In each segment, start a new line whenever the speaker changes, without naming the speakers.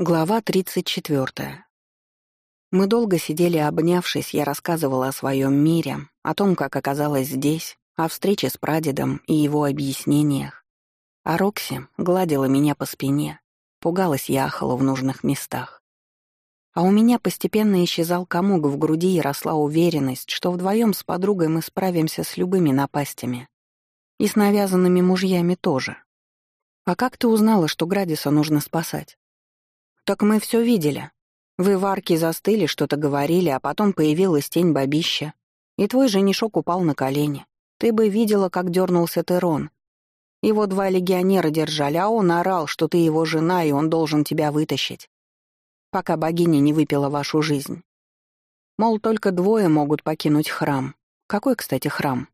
Глава 34. Мы долго сидели обнявшись, я рассказывала о своем мире, о том, как оказалась здесь, о встрече с прадедом и его объяснениях. А Рокси гладила меня по спине, пугалась я ахала в нужных местах. А у меня постепенно исчезал комок в груди и росла уверенность, что вдвоем с подругой мы справимся с любыми напастями. И с навязанными мужьями тоже. «А как ты узнала, что Градиса нужно спасать?» «Так мы все видели. Вы в арке застыли, что-то говорили, а потом появилась тень бабища, и твой женишок упал на колени. Ты бы видела, как дернулся Терон. Его два легионера держали, а он орал, что ты его жена, и он должен тебя вытащить. Пока богиня не выпила вашу жизнь. Мол, только двое могут покинуть храм. Какой, кстати, храм?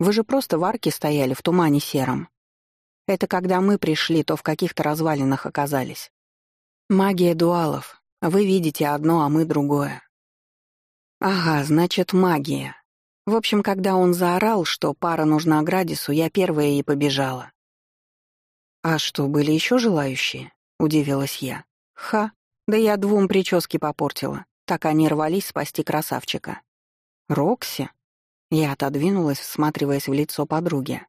Вы же просто в арке стояли в тумане сером. Это когда мы пришли, то в каких-то развалинах оказались. Магия дуалов. Вы видите одно, а мы другое. Ага, значит, магия. В общем, когда он заорал, что пара нужна Градису, я первая и побежала. «А что, были еще желающие?» — удивилась я. «Ха, да я двум прически попортила. Так они рвались спасти красавчика». «Рокси?» Я отодвинулась, всматриваясь в лицо подруги.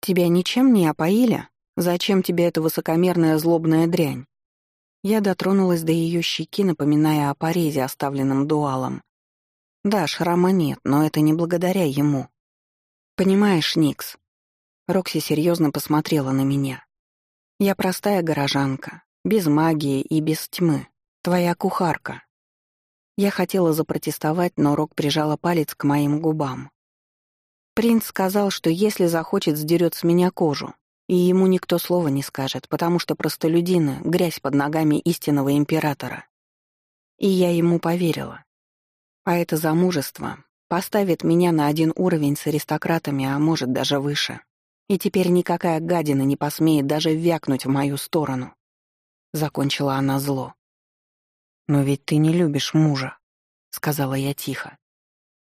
«Тебя ничем не опоили? Зачем тебе эта высокомерная злобная дрянь?» Я дотронулась до ее щеки, напоминая о порезе, оставленном дуалом. Да, шрама нет, но это не благодаря ему. Понимаешь, Никс. Рокси серьезно посмотрела на меня. Я простая горожанка, без магии и без тьмы. Твоя кухарка. Я хотела запротестовать, но Рок прижала палец к моим губам. Принц сказал, что если захочет, сдерет с меня кожу, и ему никто слова не скажет, потому что простолюдины — грязь под ногами истинного императора. И я ему поверила. А это замужество поставит меня на один уровень с аристократами, а может, даже выше. И теперь никакая гадина не посмеет даже вякнуть в мою сторону. Закончила она зло. «Но ведь ты не любишь мужа», — сказала я тихо.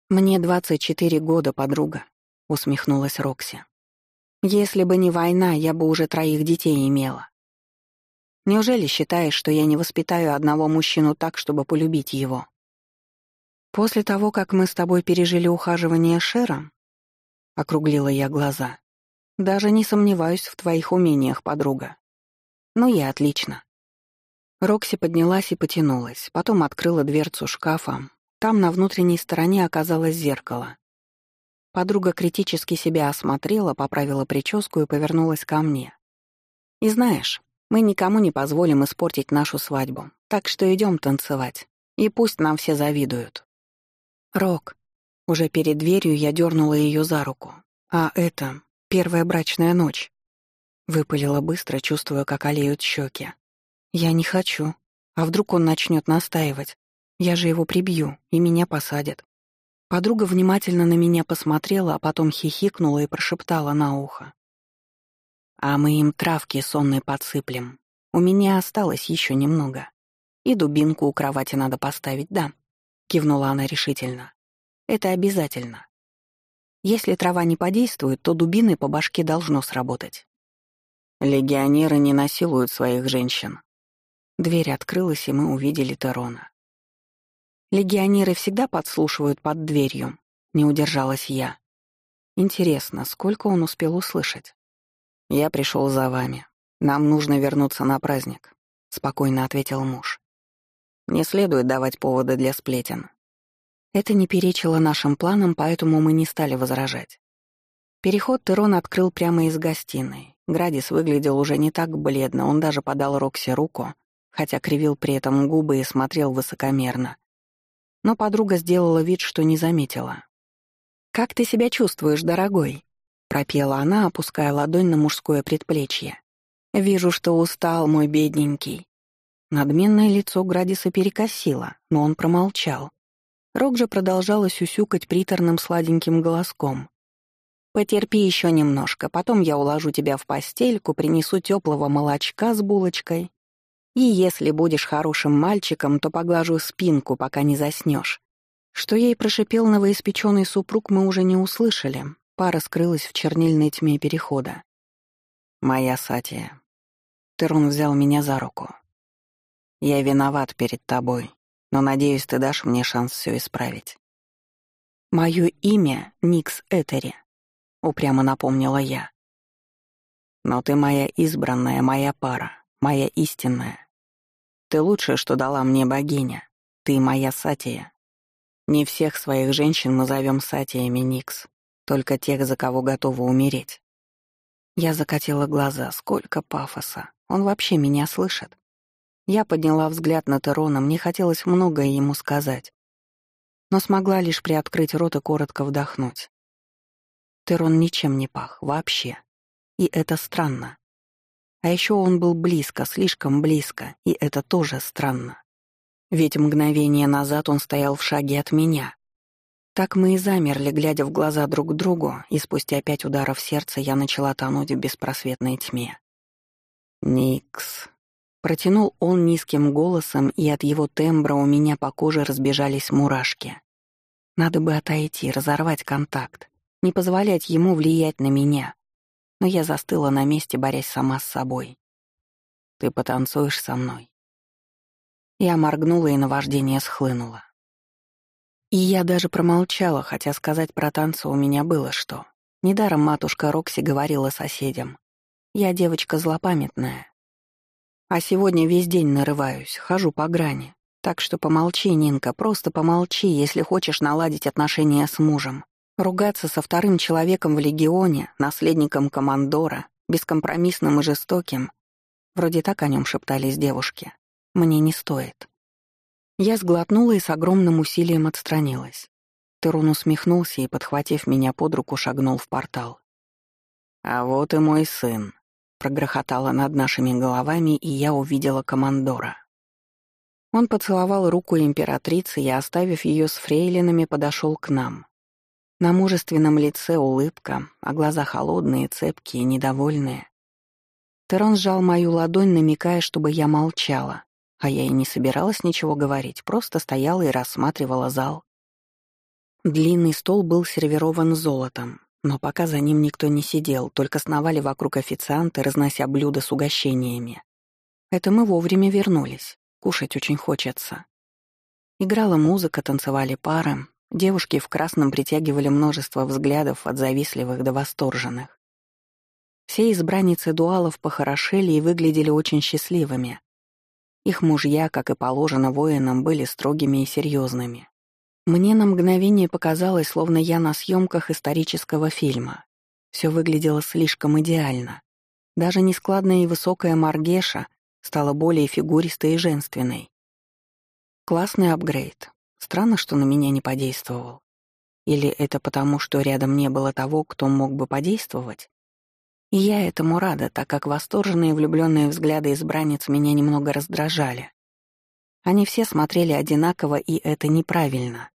«Мне двадцать четыре года, подруга», — усмехнулась Рокси. Если бы не война, я бы уже троих детей имела. Неужели считаешь, что я не воспитаю одного мужчину так, чтобы полюбить его? После того, как мы с тобой пережили ухаживание Шера, округлила я глаза, даже не сомневаюсь в твоих умениях, подруга. Ну, я отлично. Рокси поднялась и потянулась, потом открыла дверцу шкафа. Там на внутренней стороне оказалось зеркало. Подруга критически себя осмотрела, поправила прическу и повернулась ко мне. «И знаешь, мы никому не позволим испортить нашу свадьбу, так что идем танцевать, и пусть нам все завидуют». «Рок». Уже перед дверью я дернула ее за руку. «А это первая брачная ночь». Выпалила быстро, чувствуя, как олеют щеки. «Я не хочу. А вдруг он начнет настаивать? Я же его прибью, и меня посадят. Подруга внимательно на меня посмотрела, а потом хихикнула и прошептала на ухо. «А мы им травки сонные подсыплем. У меня осталось еще немного. И дубинку у кровати надо поставить, да?» — кивнула она решительно. «Это обязательно. Если трава не подействует, то дубиной по башке должно сработать». Легионеры не насилуют своих женщин. Дверь открылась, и мы увидели Терона. Легионеры всегда подслушивают под дверью. Не удержалась я. Интересно, сколько он успел услышать? Я пришел за вами. Нам нужно вернуться на праздник, спокойно ответил муж. Не следует давать повода для сплетен. Это не перечило нашим планам, поэтому мы не стали возражать. Переход Терон открыл прямо из гостиной. Градис выглядел уже не так бледно, он даже подал Рокси руку, хотя кривил при этом губы и смотрел высокомерно. Но подруга сделала вид, что не заметила. «Как ты себя чувствуешь, дорогой?» — пропела она, опуская ладонь на мужское предплечье. «Вижу, что устал, мой бедненький». Надменное лицо Градиса перекосило, но он промолчал. Рок же продолжала сюсюкать приторным сладеньким голоском. «Потерпи еще немножко, потом я уложу тебя в постельку, принесу теплого молочка с булочкой, и если будешь хорошим мальчиком, то поглажу спинку, пока не заснешь. Что ей прошипел новоиспеченный супруг, мы уже не услышали. Пара скрылась в чернильной тьме перехода. «Моя Сатия». Терон взял меня за руку. Я виноват перед тобой, но, надеюсь, ты дашь мне шанс все исправить. Мое имя — Никс Этери, — упрямо напомнила я. Но ты моя избранная, моя пара, моя истинная. Ты лучшее, что дала мне богиня. Ты моя Сатия. Не всех своих женщин мы зовем Сатиями, Никс, только тех, за кого готовы умереть. Я закатила глаза, сколько пафоса. Он вообще меня слышит. Я подняла взгляд на Терона, мне хотелось многое ему сказать. Но смогла лишь приоткрыть рот и коротко вдохнуть. Терон ничем не пах, вообще. И это странно. А еще он был близко, слишком близко, и это тоже странно. Ведь мгновение назад он стоял в шаге от меня. Так мы и замерли, глядя в глаза друг другу, и спустя пять ударов сердца я начала тонуть в беспросветной тьме. «Никс», Протянул он низким голосом, и от его тембра у меня по коже разбежались мурашки. Надо бы отойти, разорвать контакт, не позволять ему влиять на меня. Но я застыла на месте, борясь сама с собой. «Ты потанцуешь со мной?» Я моргнула, и наваждение схлынуло. И я даже промолчала, хотя сказать про танцы у меня было что. Недаром матушка Рокси говорила соседям. Я девочка злопамятная, а сегодня весь день нарываюсь, хожу по грани. Так что помолчи, Нинка, просто помолчи, если хочешь наладить отношения с мужем. Ругаться со вторым человеком в легионе, наследником командора, бескомпромиссным и жестоким. Вроде так о нем шептались девушки. Мне не стоит. Я сглотнула и с огромным усилием отстранилась. Терун усмехнулся и, подхватив меня под руку, шагнул в портал. «А вот и мой сын», прогрохотало над нашими головами, и я увидела командора. Он поцеловал руку императрицы и, оставив ее с фрейлинами, подошел к нам. На мужественном лице улыбка, а глаза холодные, цепкие, недовольные. Терон сжал мою ладонь, намекая, чтобы я молчала, а я и не собиралась ничего говорить, просто стояла и рассматривала зал. Длинный стол был сервирован золотом, но пока за ним никто не сидел, только сновали вокруг официанты, разнося блюда с угощениями. Это мы вовремя вернулись. Кушать очень хочется. Играла музыка, танцевали пары. Девушки в красном притягивали множество взглядов от завистливых до восторженных. Все избранницы дуалов похорошели и выглядели очень счастливыми. Их мужья, как и положено воинам, были строгими и серьезными. Мне на мгновение показалось, словно я на съемках исторического фильма. Все выглядело слишком идеально. Даже нескладная и высокая Маргеша стала более фигуристой и женственной. Классный апгрейд. Странно, что на меня не подействовал. Или это потому, что рядом не было того, кто мог бы подействовать? И я этому рада, так как восторженные влюбленные взгляды избранниц меня немного раздражали. Они все смотрели одинаково, и это неправильно.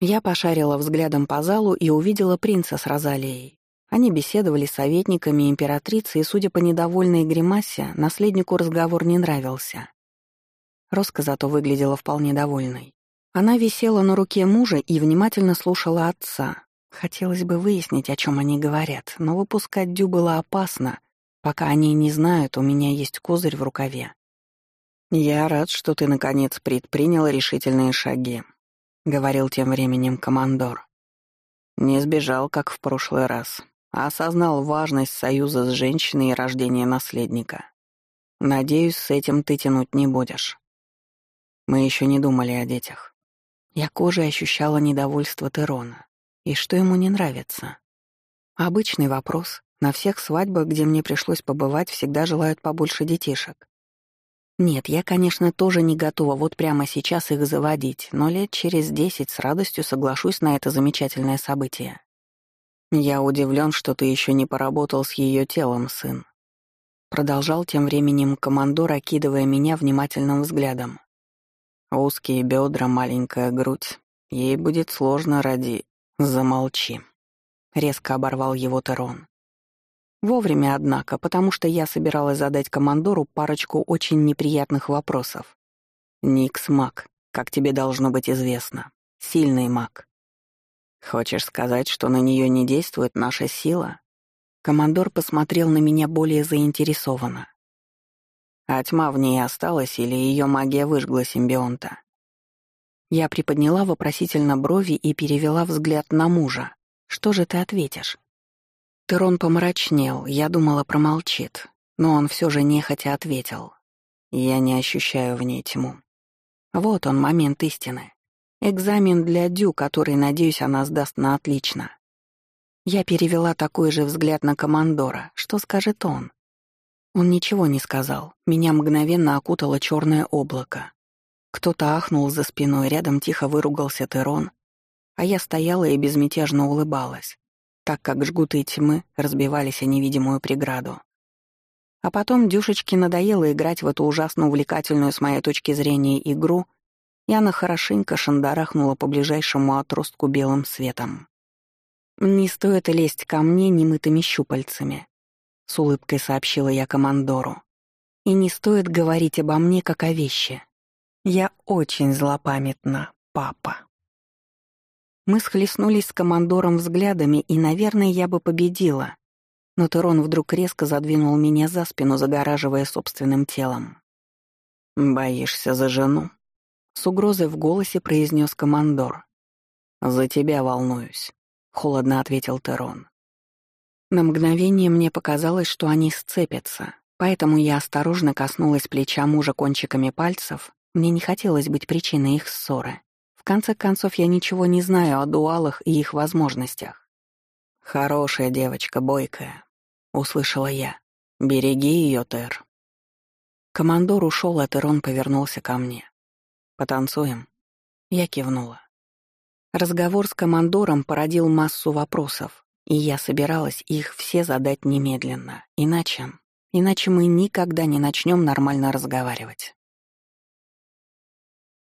Я пошарила взглядом по залу и увидела принца с Розалией. Они беседовали с советниками императрицы, и, судя по недовольной гримасе, наследнику разговор не нравился. Роска зато выглядела вполне довольной. Она висела на руке мужа и внимательно слушала отца. Хотелось бы выяснить, о чем они говорят, но выпускать Дю было опасно. Пока они не знают, у меня есть козырь в рукаве. «Я рад, что ты, наконец, предпринял решительные шаги», — говорил тем временем командор. «Не сбежал, как в прошлый раз, а осознал важность союза с женщиной и рождения наследника. Надеюсь, с этим ты тянуть не будешь. Мы еще не думали о детях. Я кожей ощущала недовольство Терона. И что ему не нравится? Обычный вопрос. На всех свадьбах, где мне пришлось побывать, всегда желают побольше детишек. Нет, я, конечно, тоже не готова вот прямо сейчас их заводить, но лет через десять с радостью соглашусь на это замечательное событие. Я удивлен, что ты еще не поработал с ее телом, сын. Продолжал тем временем командор, окидывая меня внимательным взглядом. Узкие бедра, маленькая грудь. Ей будет сложно ради... Замолчи. Резко оборвал его Терон. Вовремя, однако, потому что я собиралась задать командору парочку очень неприятных вопросов. «Никс Мак, как тебе должно быть известно. Сильный маг. Хочешь сказать, что на нее не действует наша сила?» Командор посмотрел на меня более заинтересованно. А тьма в ней осталась или ее магия выжгла симбионта? Я приподняла вопросительно брови и перевела взгляд на мужа. «Что же ты ответишь?» Терон помрачнел, я думала, промолчит, но он все же нехотя ответил. «Я не ощущаю в ней тьму». Вот он, момент истины. Экзамен для Дю, который, надеюсь, она сдаст на отлично. Я перевела такой же взгляд на командора. Что скажет он? Он ничего не сказал. Меня мгновенно окутало черное облако. Кто-то ахнул за спиной, рядом тихо выругался Терон, а я стояла и безмятежно улыбалась, так как жгуты тьмы разбивались о невидимую преграду. А потом Дюшечке надоело играть в эту ужасно увлекательную с моей точки зрения игру, и она хорошенько шандарахнула по ближайшему отростку белым светом. «Не стоит лезть ко мне немытыми щупальцами», — с улыбкой сообщила я командору. «И не стоит говорить обо мне как о вещи. Я очень злопамятна, папа. Мы схлестнулись с командором взглядами, и, наверное, я бы победила. Но Терон вдруг резко задвинул меня за спину, загораживая собственным телом. «Боишься за жену?» С угрозой в голосе произнес командор. «За тебя волнуюсь», — холодно ответил Терон. На мгновение мне показалось, что они сцепятся, поэтому я осторожно коснулась плеча мужа кончиками пальцев мне не хотелось быть причиной их ссоры. В конце концов, я ничего не знаю о дуалах и их возможностях. «Хорошая девочка, бойкая», — услышала я. «Береги ее, Тер». Командор ушел, а Терон повернулся ко мне. «Потанцуем?» Я кивнула. Разговор с командором породил массу вопросов, и я собиралась их все задать немедленно. Иначе... Иначе мы никогда не начнем нормально разговаривать.